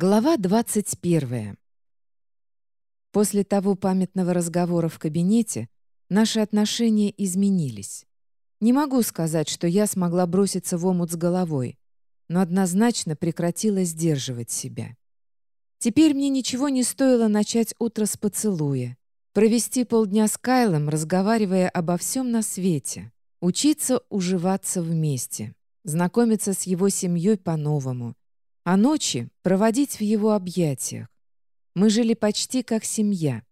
Глава 21. После того памятного разговора в кабинете наши отношения изменились. Не могу сказать, что я смогла броситься в омут с головой, но однозначно прекратила сдерживать себя. Теперь мне ничего не стоило начать утро с поцелуя, провести полдня с Кайлом, разговаривая обо всем на свете, учиться уживаться вместе, знакомиться с его семьей по-новому, а ночи проводить в его объятиях. Мы жили почти как семья.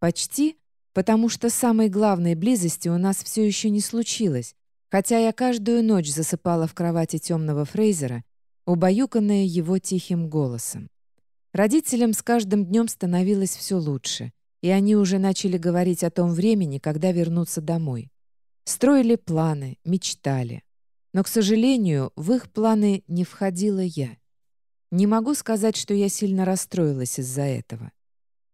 Почти, потому что самой главной близости у нас все еще не случилось, хотя я каждую ночь засыпала в кровати темного Фрейзера, убаюканная его тихим голосом. Родителям с каждым днем становилось все лучше, и они уже начали говорить о том времени, когда вернуться домой. Строили планы, мечтали. Но, к сожалению, в их планы не входила я. Не могу сказать, что я сильно расстроилась из-за этого.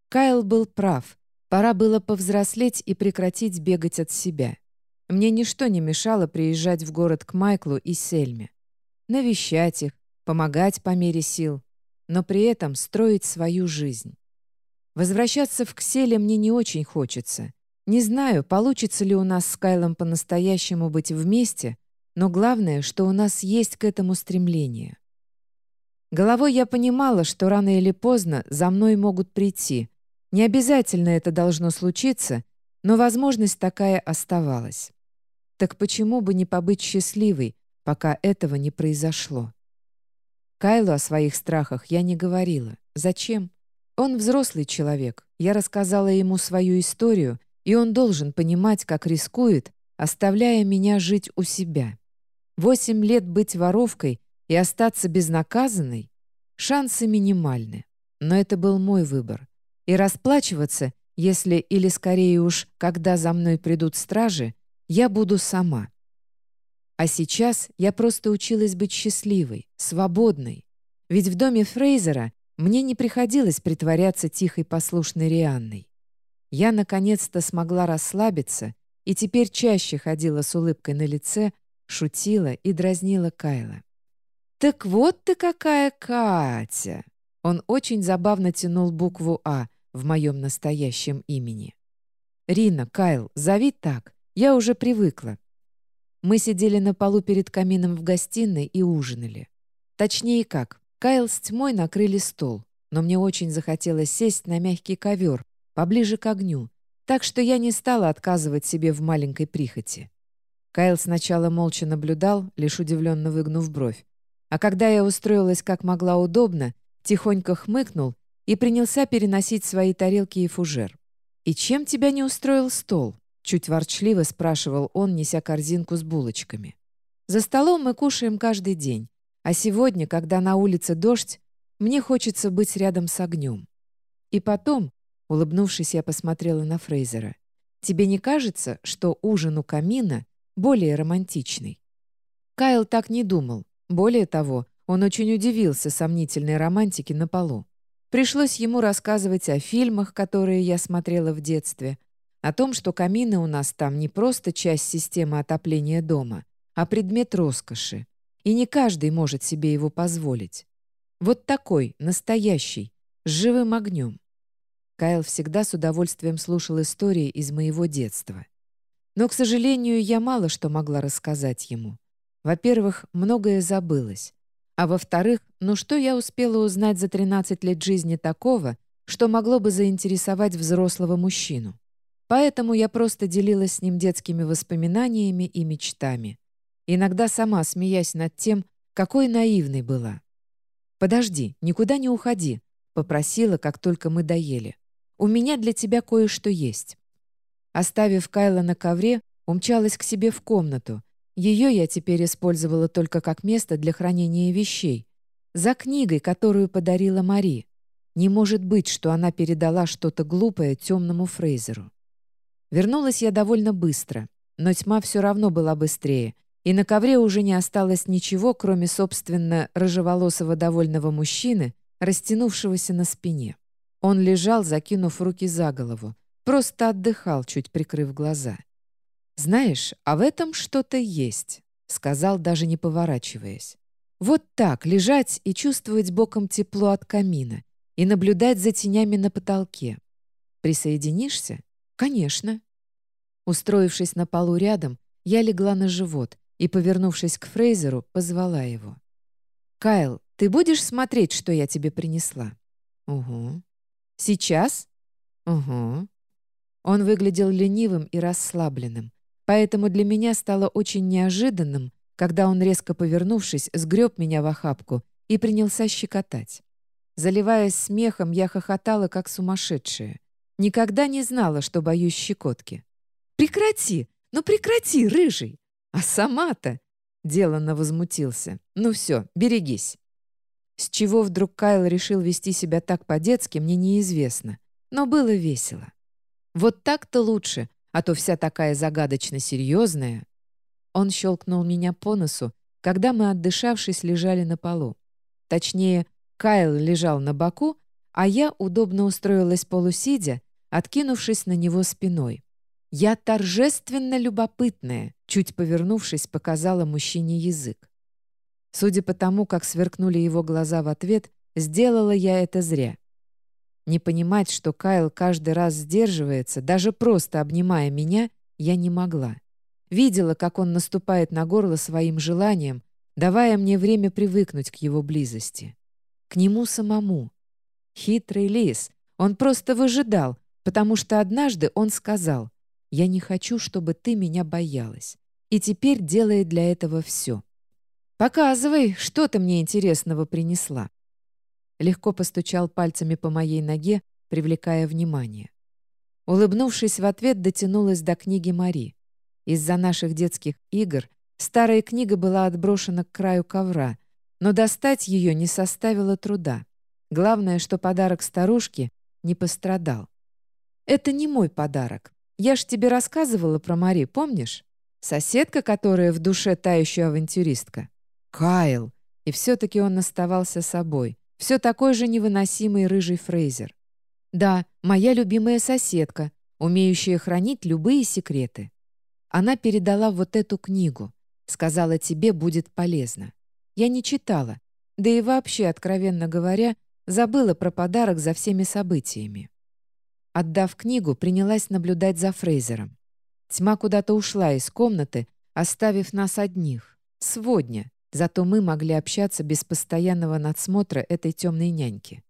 Кайл был прав. Пора было повзрослеть и прекратить бегать от себя. Мне ничто не мешало приезжать в город к Майклу и Сельме. Навещать их, помогать по мере сил, но при этом строить свою жизнь. Возвращаться в Кселе мне не очень хочется. Не знаю, получится ли у нас с Кайлом по-настоящему быть вместе, но главное, что у нас есть к этому стремление. Головой я понимала, что рано или поздно за мной могут прийти. Не обязательно это должно случиться, но возможность такая оставалась. Так почему бы не побыть счастливой, пока этого не произошло? Кайлу о своих страхах я не говорила. Зачем? Он взрослый человек. Я рассказала ему свою историю, и он должен понимать, как рискует, оставляя меня жить у себя. Восемь лет быть воровкой и остаться безнаказанной, шансы минимальны. Но это был мой выбор. И расплачиваться, если или скорее уж, когда за мной придут стражи, я буду сама. А сейчас я просто училась быть счастливой, свободной. Ведь в доме Фрейзера мне не приходилось притворяться тихой послушной Рианной. Я наконец-то смогла расслабиться и теперь чаще ходила с улыбкой на лице, шутила и дразнила Кайла. «Так вот ты какая Катя!» Он очень забавно тянул букву «А» в моем настоящем имени. «Рина, Кайл, зови так. Я уже привыкла». Мы сидели на полу перед камином в гостиной и ужинали. Точнее как, Кайл с тьмой накрыли стол, но мне очень захотелось сесть на мягкий ковер, поближе к огню, так что я не стала отказывать себе в маленькой прихоти. Кайл сначала молча наблюдал, лишь удивленно выгнув бровь, а когда я устроилась как могла удобно, тихонько хмыкнул и принялся переносить свои тарелки и фужер. «И чем тебя не устроил стол?» — чуть ворчливо спрашивал он, неся корзинку с булочками. «За столом мы кушаем каждый день, а сегодня, когда на улице дождь, мне хочется быть рядом с огнем. И потом, улыбнувшись, я посмотрела на Фрейзера, «Тебе не кажется, что ужин у камина более романтичный?» Кайл так не думал, более того, он очень удивился сомнительной романтике на полу. Пришлось ему рассказывать о фильмах, которые я смотрела в детстве, о том, что камины у нас там не просто часть системы отопления дома, а предмет роскоши. И не каждый может себе его позволить. Вот такой, настоящий, с живым огнем. Кайл всегда с удовольствием слушал истории из моего детства. Но, к сожалению, я мало что могла рассказать ему. Во-первых, многое забылось. А во-вторых, ну что я успела узнать за 13 лет жизни такого, что могло бы заинтересовать взрослого мужчину? Поэтому я просто делилась с ним детскими воспоминаниями и мечтами. Иногда сама смеясь над тем, какой наивной была. «Подожди, никуда не уходи», — попросила, как только мы доели. «У меня для тебя кое-что есть». Оставив Кайла на ковре, умчалась к себе в комнату, ее я теперь использовала только как место для хранения вещей. За книгой, которую подарила Мари. Не может быть, что она передала что-то глупое темному Фрейзеру. Вернулась я довольно быстро, но тьма все равно была быстрее, и на ковре уже не осталось ничего, кроме, собственно, рыжеволосого довольного мужчины, растянувшегося на спине. Он лежал, закинув руки за голову, просто отдыхал, чуть прикрыв глаза. «Знаешь, а в этом что-то есть», — сказал, даже не поворачиваясь. Вот так лежать и чувствовать боком тепло от камина и наблюдать за тенями на потолке. Присоединишься? Конечно. Устроившись на полу рядом, я легла на живот и, повернувшись к Фрейзеру, позвала его. «Кайл, ты будешь смотреть, что я тебе принесла?» «Угу». «Сейчас?» «Угу». Он выглядел ленивым и расслабленным, поэтому для меня стало очень неожиданным, когда он, резко повернувшись, сгреб меня в охапку и принялся щекотать. Заливаясь смехом, я хохотала, как сумасшедшая. Никогда не знала, что боюсь щекотки. «Прекрати! Ну прекрати, рыжий!» «А сама-то!» — деланно возмутился. «Ну все, берегись!» С чего вдруг Кайл решил вести себя так по-детски, мне неизвестно. Но было весело. Вот так-то лучше, а то вся такая загадочно серьезная. Он щелкнул меня по носу, когда мы, отдышавшись, лежали на полу. Точнее, Кайл лежал на боку, а я удобно устроилась полусидя, откинувшись на него спиной. Я торжественно любопытная, чуть повернувшись, показала мужчине язык. Судя по тому, как сверкнули его глаза в ответ, сделала я это зря. Не понимать, что Кайл каждый раз сдерживается, даже просто обнимая меня, я не могла. Видела, как он наступает на горло своим желанием, давая мне время привыкнуть к его близости. К нему самому. Хитрый лис. Он просто выжидал, потому что однажды он сказал, «Я не хочу, чтобы ты меня боялась». И теперь делает для этого все. «Показывай, что ты мне интересного принесла». Легко постучал пальцами по моей ноге, привлекая внимание. Улыбнувшись в ответ, дотянулась до книги Мари. Из-за наших детских игр старая книга была отброшена к краю ковра, но достать ее не составило труда. Главное, что подарок старушки не пострадал. «Это не мой подарок. Я ж тебе рассказывала про Мари, помнишь? Соседка, которая в душе тающая авантюристка. Кайл. И все-таки он оставался собой. Все такой же невыносимый рыжий Фрейзер. Да, моя любимая соседка, умеющая хранить любые секреты. Она передала вот эту книгу. Сказала, тебе будет полезно. Я не читала. Да и вообще, откровенно говоря, забыла про подарок за всеми событиями. Отдав книгу, принялась наблюдать за Фрейзером. Тьма куда-то ушла из комнаты, оставив нас одних. Сводня. Зато мы могли общаться без постоянного надсмотра этой темной няньки.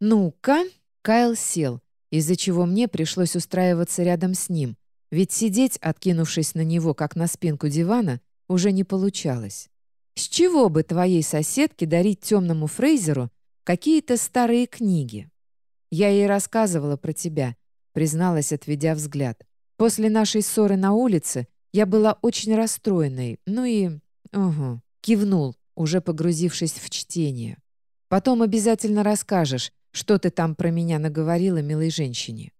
«Ну-ка!» — Кайл сел, из-за чего мне пришлось устраиваться рядом с ним, ведь сидеть, откинувшись на него, как на спинку дивана, уже не получалось. С чего бы твоей соседке дарить темному Фрейзеру какие-то старые книги? Я ей рассказывала про тебя, призналась, отведя взгляд. После нашей ссоры на улице я была очень расстроенной, ну и «Угу», — кивнул, уже погрузившись в чтение. «Потом обязательно расскажешь, что ты там про меня наговорила милой женщине».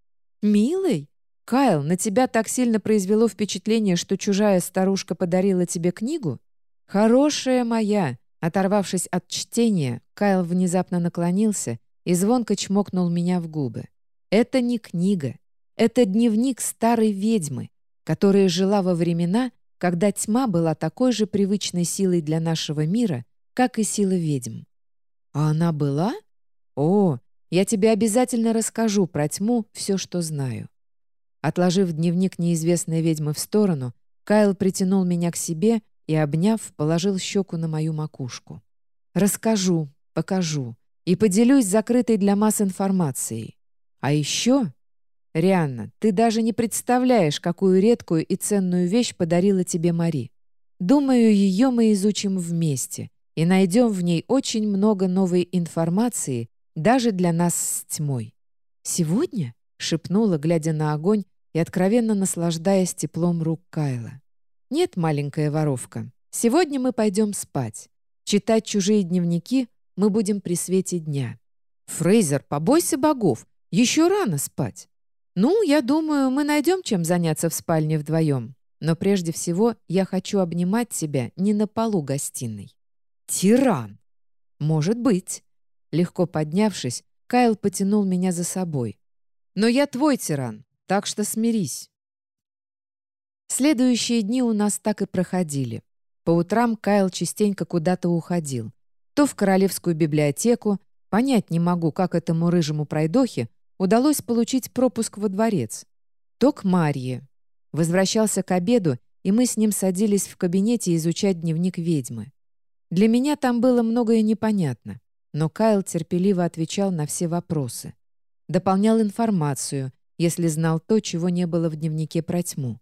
«Милой? Кайл, на тебя так сильно произвело впечатление, что чужая старушка подарила тебе книгу? Хорошая моя!» Оторвавшись от чтения, Кайл внезапно наклонился и звонко чмокнул меня в губы. «Это не книга. Это дневник старой ведьмы, которая жила во времена, когда тьма была такой же привычной силой для нашего мира, как и сила ведьм. А она была? О, я тебе обязательно расскажу про тьму все, что знаю. Отложив дневник неизвестной ведьмы в сторону, Кайл притянул меня к себе и, обняв, положил щеку на мою макушку. «Расскажу, покажу и поделюсь закрытой для масс информацией. А еще «Рианна, ты даже не представляешь, какую редкую и ценную вещь подарила тебе Мари. Думаю, ее мы изучим вместе и найдем в ней очень много новой информации даже для нас с тьмой». «Сегодня?» — шепнула, глядя на огонь и откровенно наслаждаясь теплом рук Кайла. «Нет, маленькая воровка, сегодня мы пойдем спать. Читать чужие дневники мы будем при свете дня». «Фрейзер, побойся богов, еще рано спать». «Ну, я думаю, мы найдем, чем заняться в спальне вдвоем. Но прежде всего я хочу обнимать тебя не на полу гостиной». «Тиран!» «Может быть». Легко поднявшись, Кайл потянул меня за собой. «Но я твой тиран, так что смирись». Следующие дни у нас так и проходили. По утрам Кайл частенько куда-то уходил. То в королевскую библиотеку, понять не могу, как этому рыжему пройдохе удалось получить пропуск во дворец, то к Марье. Возвращался к обеду, и мы с ним садились в кабинете изучать дневник ведьмы. Для меня там было многое непонятно, но Кайл терпеливо отвечал на все вопросы. Дополнял информацию, если знал то, чего не было в дневнике про тьму.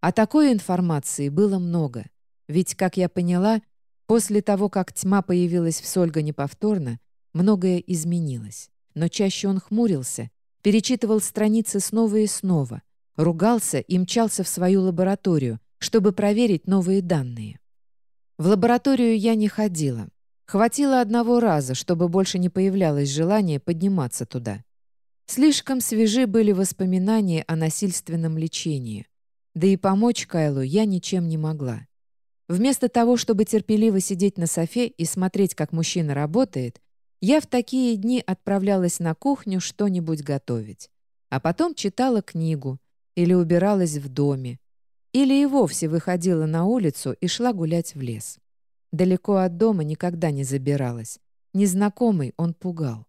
А такой информации было много. Ведь, как я поняла, после того, как тьма появилась в Сольгане повторно, многое изменилось. Но чаще он хмурился, перечитывал страницы снова и снова, ругался и мчался в свою лабораторию, чтобы проверить новые данные. В лабораторию я не ходила. Хватило одного раза, чтобы больше не появлялось желание подниматься туда. Слишком свежи были воспоминания о насильственном лечении. Да и помочь Кайлу я ничем не могла. Вместо того, чтобы терпеливо сидеть на софе и смотреть, как мужчина работает, я в такие дни отправлялась на кухню что-нибудь готовить. А потом читала книгу или убиралась в доме, или и вовсе выходила на улицу и шла гулять в лес. Далеко от дома никогда не забиралась. Незнакомый он пугал.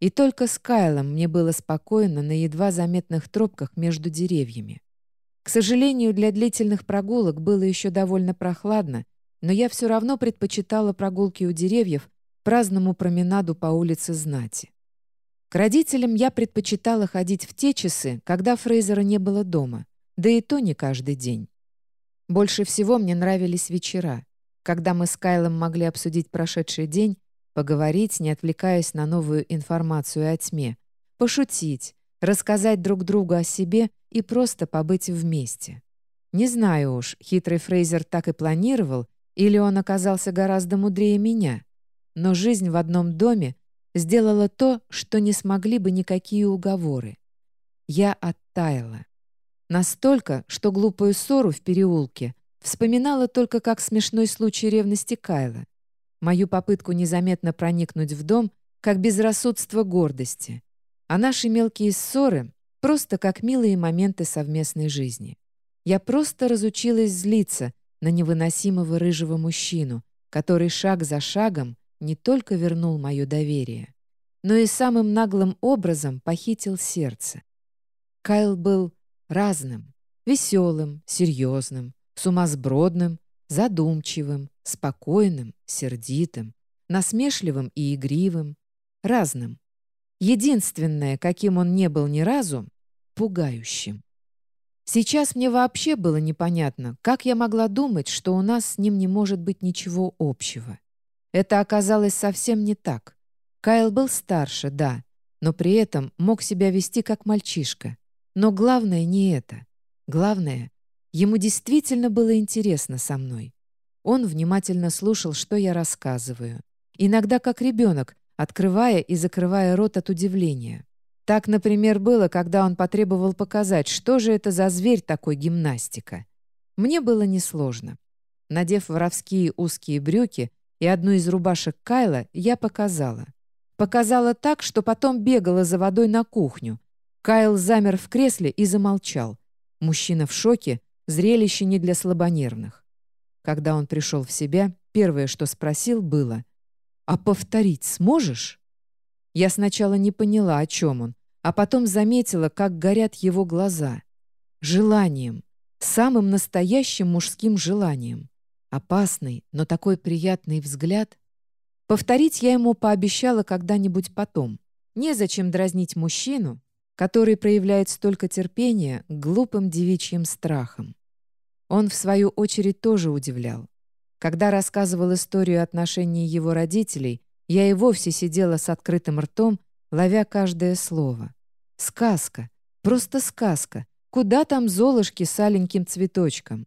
И только с Кайлом мне было спокойно на едва заметных тропках между деревьями. К сожалению, для длительных прогулок было еще довольно прохладно, но я все равно предпочитала прогулки у деревьев праздному променаду по улице Знати. К родителям я предпочитала ходить в те часы, когда Фрейзера не было дома, да и то не каждый день. Больше всего мне нравились вечера, когда мы с Кайлом могли обсудить прошедший день Поговорить, не отвлекаясь на новую информацию о тьме. Пошутить, рассказать друг другу о себе и просто побыть вместе. Не знаю уж, хитрый Фрейзер так и планировал, или он оказался гораздо мудрее меня. Но жизнь в одном доме сделала то, что не смогли бы никакие уговоры. Я оттаяла. Настолько, что глупую ссору в переулке вспоминала только как смешной случай ревности Кайла мою попытку незаметно проникнуть в дом, как безрассудство гордости, а наши мелкие ссоры просто как милые моменты совместной жизни. Я просто разучилась злиться на невыносимого рыжего мужчину, который шаг за шагом не только вернул мое доверие, но и самым наглым образом похитил сердце. Кайл был разным, веселым, серьезным, сумасбродным, задумчивым, спокойным, сердитым, насмешливым и игривым, разным. Единственное, каким он не был ни разу, пугающим. Сейчас мне вообще было непонятно, как я могла думать, что у нас с ним не может быть ничего общего. Это оказалось совсем не так. Кайл был старше, да, но при этом мог себя вести как мальчишка. Но главное не это. Главное, ему действительно было интересно со мной. Он внимательно слушал, что я рассказываю. Иногда как ребенок, открывая и закрывая рот от удивления. Так, например, было, когда он потребовал показать, что же это за зверь такой гимнастика. Мне было несложно. Надев воровские узкие брюки и одну из рубашек Кайла, я показала. Показала так, что потом бегала за водой на кухню. Кайл замер в кресле и замолчал. Мужчина в шоке, зрелище не для слабонервных. Когда он пришел в себя, первое, что спросил, было «А повторить сможешь?» Я сначала не поняла, о чем он, а потом заметила, как горят его глаза. Желанием, самым настоящим мужским желанием. Опасный, но такой приятный взгляд. Повторить я ему пообещала когда-нибудь потом. Незачем дразнить мужчину, который проявляет столько терпения к глупым девичьим страхам. Он, в свою очередь, тоже удивлял. Когда рассказывал историю отношений его родителей, я и вовсе сидела с открытым ртом, ловя каждое слово. Сказка. Просто сказка. Куда там золушки с аленьким цветочком?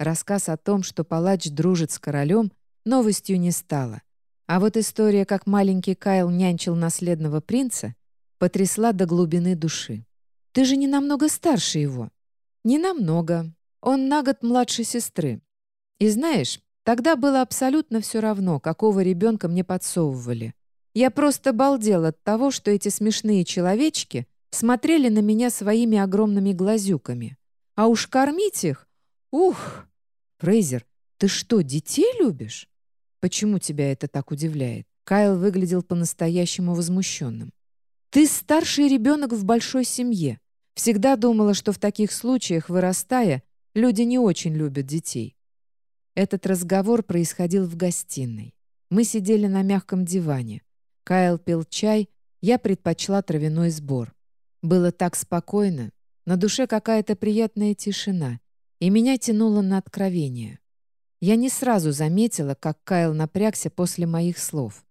Рассказ о том, что палач дружит с королем, новостью не стало. А вот история, как маленький Кайл нянчил наследного принца, потрясла до глубины души. «Ты же не намного старше его». «Не намного», он на год младше сестры. И знаешь, тогда было абсолютно все равно, какого ребенка мне подсовывали. Я просто балдел от того, что эти смешные человечки смотрели на меня своими огромными глазюками. А уж кормить их... Ух! Фрейзер, «Ты что, детей любишь?» «Почему тебя это так удивляет?» Кайл выглядел по-настоящему возмущенным. «Ты старший ребенок в большой семье. Всегда думала, что в таких случаях, вырастая, люди не очень любят детей». Этот разговор происходил в гостиной. Мы сидели на мягком диване. Кайл пил чай, я предпочла травяной сбор. Было так спокойно, на душе какая-то приятная тишина, и меня тянуло на откровение. Я не сразу заметила, как Кайл напрягся после моих слов.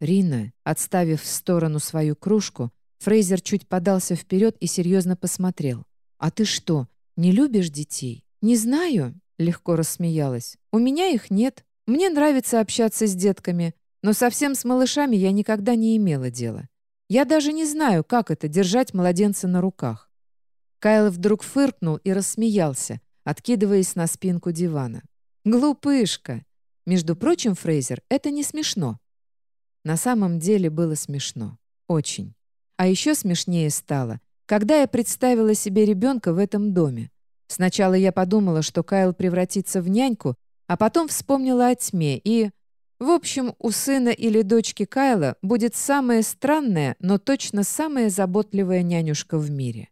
Рина, отставив в сторону свою кружку, Фрейзер чуть подался вперед и серьезно посмотрел. «А ты что, не любишь детей?» «Не знаю», — легко рассмеялась. «У меня их нет. Мне нравится общаться с детками, но совсем с малышами я никогда не имела дела. Я даже не знаю, как это — держать младенца на руках». Кайл вдруг фыркнул и рассмеялся, откидываясь на спинку дивана. «Глупышка!» Между прочим, Фрейзер, это не смешно. На самом деле было смешно. Очень. А еще смешнее стало, когда я представила себе ребенка в этом доме. Сначала я подумала, что Кайл превратится в няньку, а потом вспомнила о тьме и... В общем, у сына или дочки Кайла будет самая странная, но точно самая заботливая нянюшка в мире.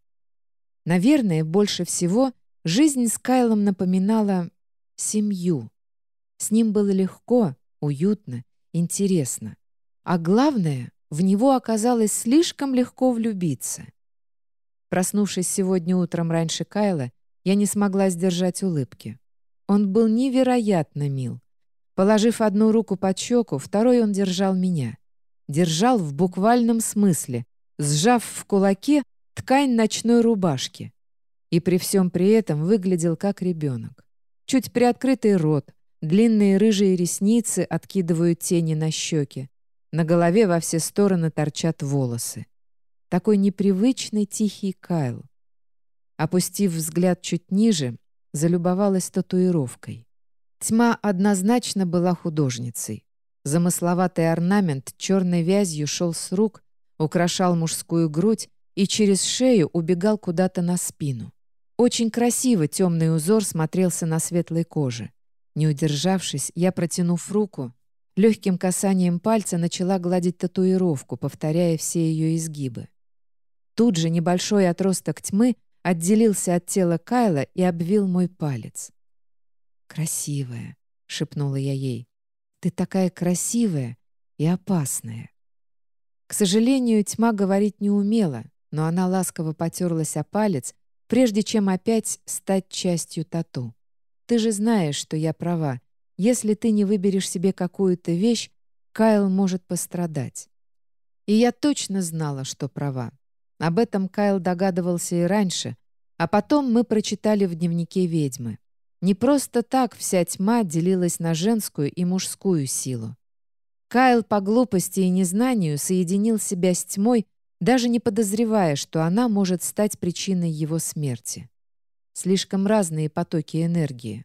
Наверное, больше всего жизнь с Кайлом напоминала семью. С ним было легко, уютно, интересно. А главное, в него оказалось слишком легко влюбиться. Проснувшись сегодня утром раньше Кайла, я не смогла сдержать улыбки. Он был невероятно мил. Положив одну руку под щеку, второй он держал меня. Держал в буквальном смысле, сжав в кулаке ткань ночной рубашки. И при всем при этом выглядел как ребенок. Чуть приоткрытый рот, длинные рыжие ресницы откидывают тени на щеки. На голове во все стороны торчат волосы. Такой непривычный тихий Кайл. Опустив взгляд чуть ниже, залюбовалась татуировкой. Тьма однозначно была художницей. Замысловатый орнамент черной вязью шел с рук, украшал мужскую грудь и через шею убегал куда-то на спину. Очень красиво темный узор смотрелся на светлой коже. Не удержавшись, я, протянув руку, легким касанием пальца начала гладить татуировку, повторяя все ее изгибы. Тут же небольшой отросток тьмы отделился от тела Кайла и обвил мой палец. «Красивая», — шепнула я ей. «Ты такая красивая и опасная». К сожалению, тьма говорить не умела, но она ласково потерлась о палец, прежде чем опять стать частью тату. Ты же знаешь, что я права. Если ты не выберешь себе какую-то вещь, Кайл может пострадать. И я точно знала, что права. Об этом Кайл догадывался и раньше, а потом мы прочитали в дневнике ведьмы. Не просто так вся тьма делилась на женскую и мужскую силу. Кайл по глупости и незнанию соединил себя с тьмой даже не подозревая, что она может стать причиной его смерти. Слишком разные потоки энергии.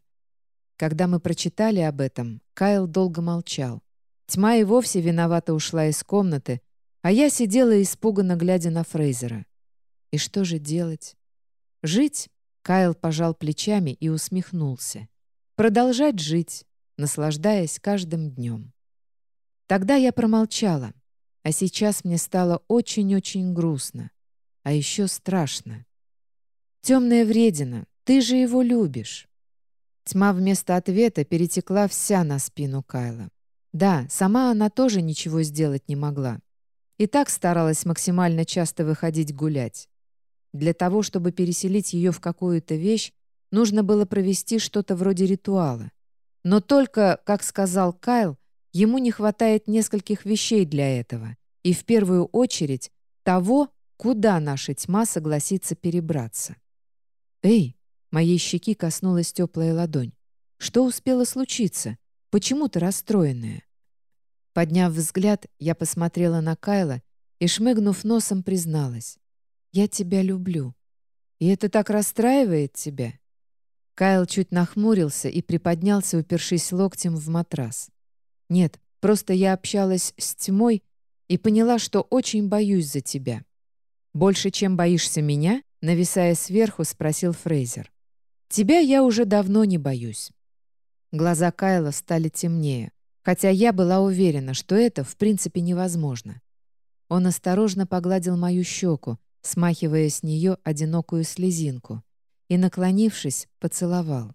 Когда мы прочитали об этом, Кайл долго молчал. Тьма и вовсе виновато ушла из комнаты, а я сидела испуганно, глядя на Фрейзера. И что же делать? Жить? Кайл пожал плечами и усмехнулся. Продолжать жить, наслаждаясь каждым днем. Тогда я промолчала, а сейчас мне стало очень-очень грустно. А еще страшно. «Темная вредина, ты же его любишь». Тьма вместо ответа перетекла вся на спину Кайла. Да, сама она тоже ничего сделать не могла. И так старалась максимально часто выходить гулять. Для того, чтобы переселить ее в какую-то вещь, нужно было провести что-то вроде ритуала. Но только, как сказал Кайл, Ему не хватает нескольких вещей для этого, и в первую очередь того, куда наша тьма согласится перебраться. «Эй!» — моей щеки коснулась теплая ладонь. «Что успело случиться? Почему ты расстроенная?» Подняв взгляд, я посмотрела на Кайла и, шмыгнув носом, призналась. «Я тебя люблю. И это так расстраивает тебя?» Кайл чуть нахмурился и приподнялся, упершись локтем в матрас. Нет, просто я общалась с тьмой и поняла, что очень боюсь за тебя. Больше, чем боишься меня, нависая сверху, спросил Фрейзер. Тебя я уже давно не боюсь. Глаза Кайла стали темнее, хотя я была уверена, что это в принципе невозможно. Он осторожно погладил мою щеку, смахивая с нее одинокую слезинку, и, наклонившись, поцеловал.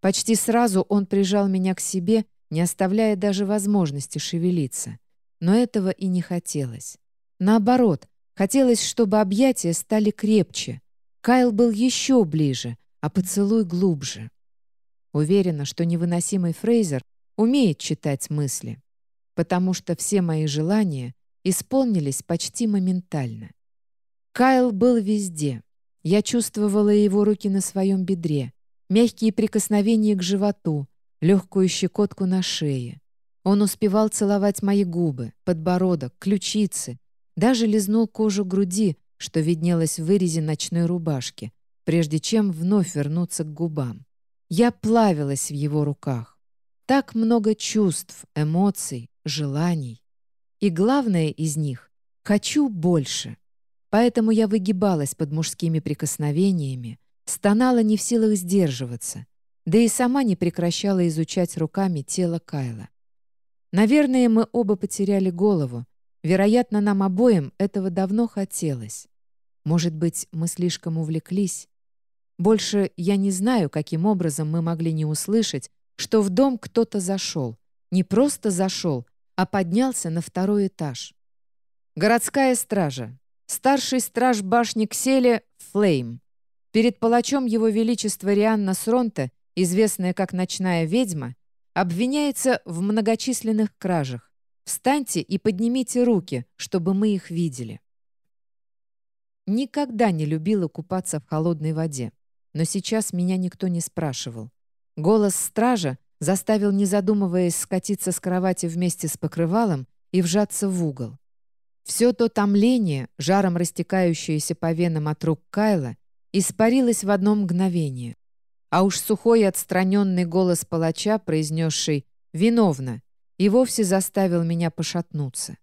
Почти сразу он прижал меня к себе, не оставляя даже возможности шевелиться. Но этого и не хотелось. Наоборот, хотелось, чтобы объятия стали крепче. Кайл был еще ближе, а поцелуй глубже. Уверена, что невыносимый Фрейзер умеет читать мысли, потому что все мои желания исполнились почти моментально. Кайл был везде. Я чувствовала его руки на своем бедре, мягкие прикосновения к животу, легкую щекотку на шее. Он успевал целовать мои губы, подбородок, ключицы, даже лизнул кожу груди, что виднелось в вырезе ночной рубашки, прежде чем вновь вернуться к губам. Я плавилась в его руках. Так много чувств, эмоций, желаний. И главное из них — хочу больше. Поэтому я выгибалась под мужскими прикосновениями, стонала не в силах сдерживаться, да и сама не прекращала изучать руками тело Кайла. Наверное, мы оба потеряли голову. Вероятно, нам обоим этого давно хотелось. Может быть, мы слишком увлеклись? Больше я не знаю, каким образом мы могли не услышать, что в дом кто-то зашел. Не просто зашел, а поднялся на второй этаж. Городская стража. Старший страж башни Кселе — Флейм. Перед палачом его величества Рианна Сронта, известная как ночная ведьма, обвиняется в многочисленных кражах. Встаньте и поднимите руки, чтобы мы их видели. Никогда не любила купаться в холодной воде, но сейчас меня никто не спрашивал. Голос стража заставил, не задумываясь, скатиться с кровати вместе с покрывалом и вжаться в угол. Все то томление, жаром растекающееся по венам от рук Кайла, испарилось в одно мгновение. А уж сухой и отстраненный голос палача, произнесший «виновна», и вовсе заставил меня пошатнуться.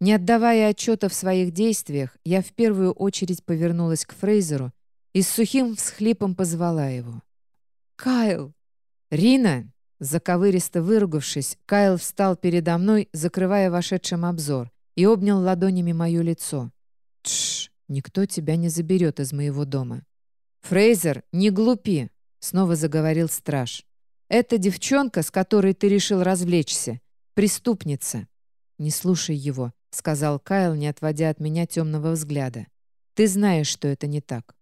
Не отдавая отчета в своих действиях, я в первую очередь повернулась к Фрейзеру и с сухим всхлипом позвала его. «Кайл!» «Рина!» Заковыристо выругавшись, Кайл встал передо мной, закрывая вошедшим обзор, и обнял ладонями мое лицо. «Тш! Никто тебя не заберет из моего дома». «Фрейзер, не глупи!» — снова заговорил страж. «Эта девчонка, с которой ты решил развлечься, преступница». «Не слушай его», — сказал Кайл, не отводя от меня темного взгляда. «Ты знаешь, что это не так».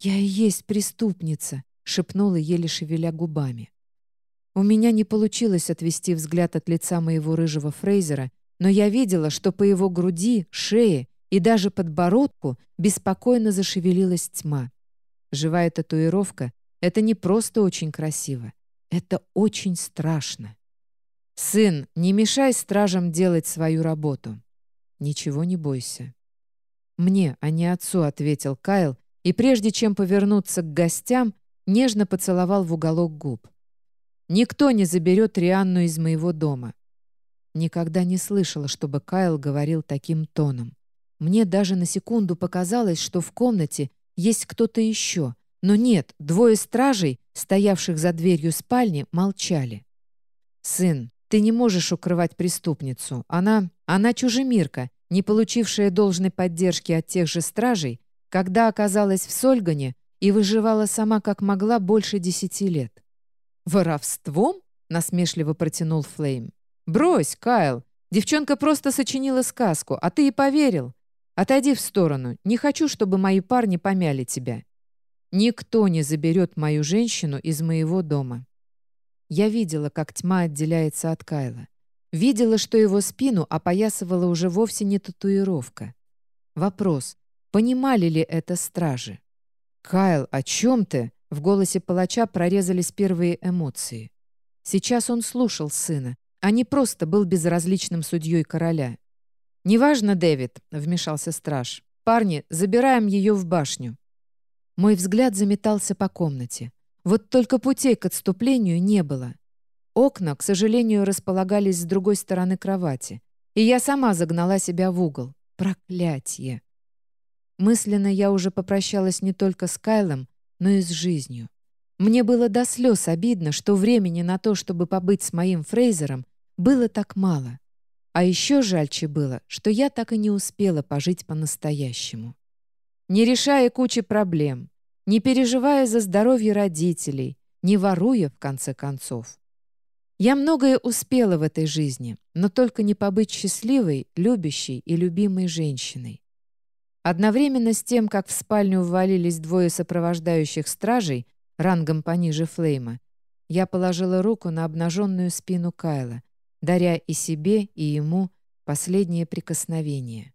«Я и есть преступница», — шепнула, еле шевеля губами. У меня не получилось отвести взгляд от лица моего рыжего Фрейзера, но я видела, что по его груди, шее и даже подбородку беспокойно зашевелилась тьма. Живая татуировка — это не просто очень красиво, это очень страшно. «Сын, не мешай стражам делать свою работу». «Ничего не бойся». «Мне, а не отцу», — ответил Кайл, и прежде чем повернуться к гостям, нежно поцеловал в уголок губ. «Никто не заберет Рианну из моего дома». Никогда не слышала, чтобы Кайл говорил таким тоном. Мне даже на секунду показалось, что в комнате есть кто-то еще. Но нет, двое стражей, стоявших за дверью спальни, молчали. «Сын, ты не можешь укрывать преступницу. Она... она чужемирка, не получившая должной поддержки от тех же стражей, когда оказалась в Сольгане и выживала сама как могла больше десяти лет». «Воровством?» — насмешливо протянул Флейм. «Брось, Кайл. Девчонка просто сочинила сказку, а ты и поверил. Отойди в сторону. Не хочу, чтобы мои парни помяли тебя. Никто не заберет мою женщину из моего дома. Я видела, как тьма отделяется от Кайла. Видела, что его спину опоясывала уже вовсе не татуировка. Вопрос, понимали ли это стражи? «Кайл, о чем ты?» В голосе палача прорезались первые эмоции. Сейчас он слушал сына, а не просто был безразличным судьей короля. «Неважно, Дэвид», — вмешался страж. «Парни, забираем ее в башню». Мой взгляд заметался по комнате. Вот только путей к отступлению не было. Окна, к сожалению, располагались с другой стороны кровати, и я сама загнала себя в угол. Проклятье! Мысленно я уже попрощалась не только с Кайлом, но и с жизнью. Мне было до слез обидно, что времени на то, чтобы побыть с моим Фрейзером, было так мало. А еще жальче было, что я так и не успела пожить по-настоящему. Не решая кучи проблем, не переживая за здоровье родителей, не воруя, в конце концов. Я многое успела в этой жизни, но только не побыть счастливой, любящей и любимой женщиной. Одновременно с тем, как в спальню ввалились двое сопровождающих стражей, рангом пониже Флейма, я положила руку на обнаженную спину Кайла, даря и себе, и ему последнее прикосновение.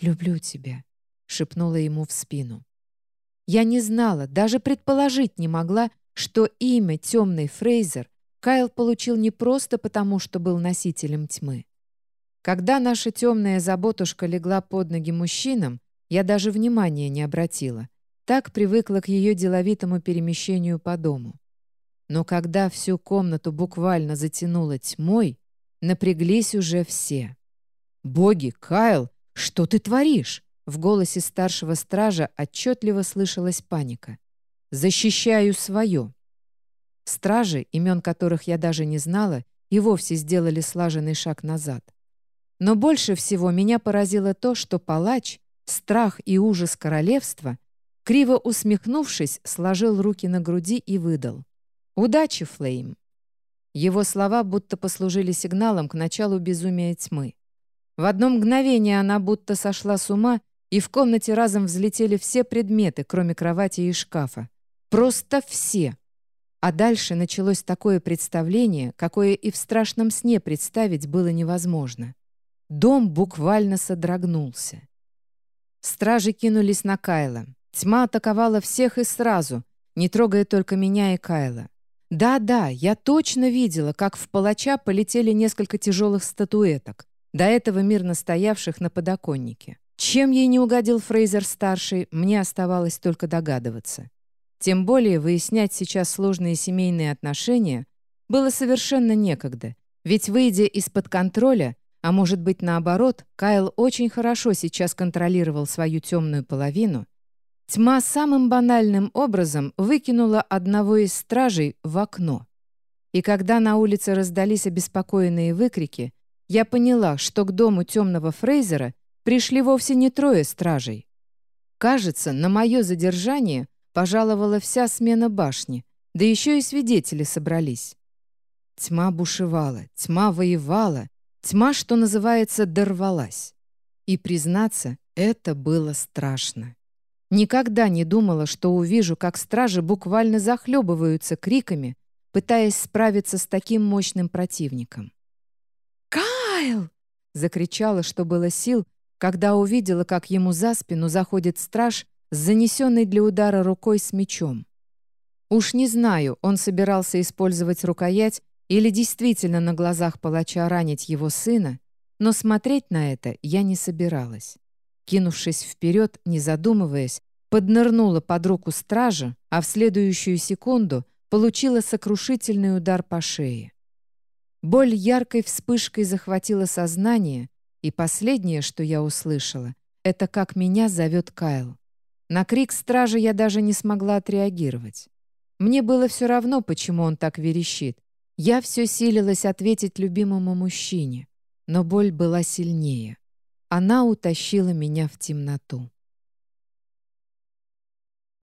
«Люблю тебя», — шепнула ему в спину. Я не знала, даже предположить не могла, что имя «Темный Фрейзер» Кайл получил не просто потому, что был носителем тьмы. Когда наша темная заботушка легла под ноги мужчинам, я даже внимания не обратила — так привыкла к ее деловитому перемещению по дому. Но когда всю комнату буквально затянуло тьмой, напряглись уже все. «Боги, Кайл, что ты творишь?» В голосе старшего стража отчетливо слышалась паника. «Защищаю свое». Стражи, имен которых я даже не знала, и вовсе сделали слаженный шаг назад. Но больше всего меня поразило то, что палач, страх и ужас королевства Криво усмехнувшись, сложил руки на груди и выдал. «Удачи, Флейм!» Его слова будто послужили сигналом к началу безумия тьмы. В одно мгновение она будто сошла с ума, и в комнате разом взлетели все предметы, кроме кровати и шкафа. Просто все. А дальше началось такое представление, какое и в страшном сне представить было невозможно. Дом буквально содрогнулся. Стражи кинулись на Кайла. Тьма атаковала всех и сразу, не трогая только меня и Кайла. Да-да, я точно видела, как в палача полетели несколько тяжелых статуэток, до этого мирно стоявших на подоконнике. Чем ей не угодил Фрейзер-старший, мне оставалось только догадываться. Тем более выяснять сейчас сложные семейные отношения было совершенно некогда, ведь, выйдя из-под контроля, а может быть наоборот, Кайл очень хорошо сейчас контролировал свою темную половину Тьма самым банальным образом выкинула одного из стражей в окно. И когда на улице раздались обеспокоенные выкрики, я поняла, что к дому темного Фрейзера пришли вовсе не трое стражей. Кажется, на мое задержание пожаловала вся смена башни, да еще и свидетели собрались. Тьма бушевала, тьма воевала, тьма, что называется, дорвалась. И, признаться, это было страшно. Никогда не думала, что увижу, как стражи буквально захлебываются криками, пытаясь справиться с таким мощным противником. «Кайл!» — закричала, что было сил, когда увидела, как ему за спину заходит страж с занесенной для удара рукой с мечом. Уж не знаю, он собирался использовать рукоять или действительно на глазах палача ранить его сына, но смотреть на это я не собиралась. Кинувшись вперед, не задумываясь, поднырнула под руку стража, а в следующую секунду получила сокрушительный удар по шее. Боль яркой вспышкой захватила сознание, и последнее, что я услышала, это как меня зовет Кайл. На крик стража я даже не смогла отреагировать. Мне было все равно, почему он так верещит. Я все силилась ответить любимому мужчине, но боль была сильнее. Она утащила меня в темноту.